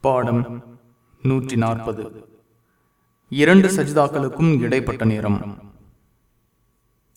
பாடம் நூற்றி நாற்பது. இரண்டு சஜிதாக்களுக்கும் இடைப்பட்ட நேரம்.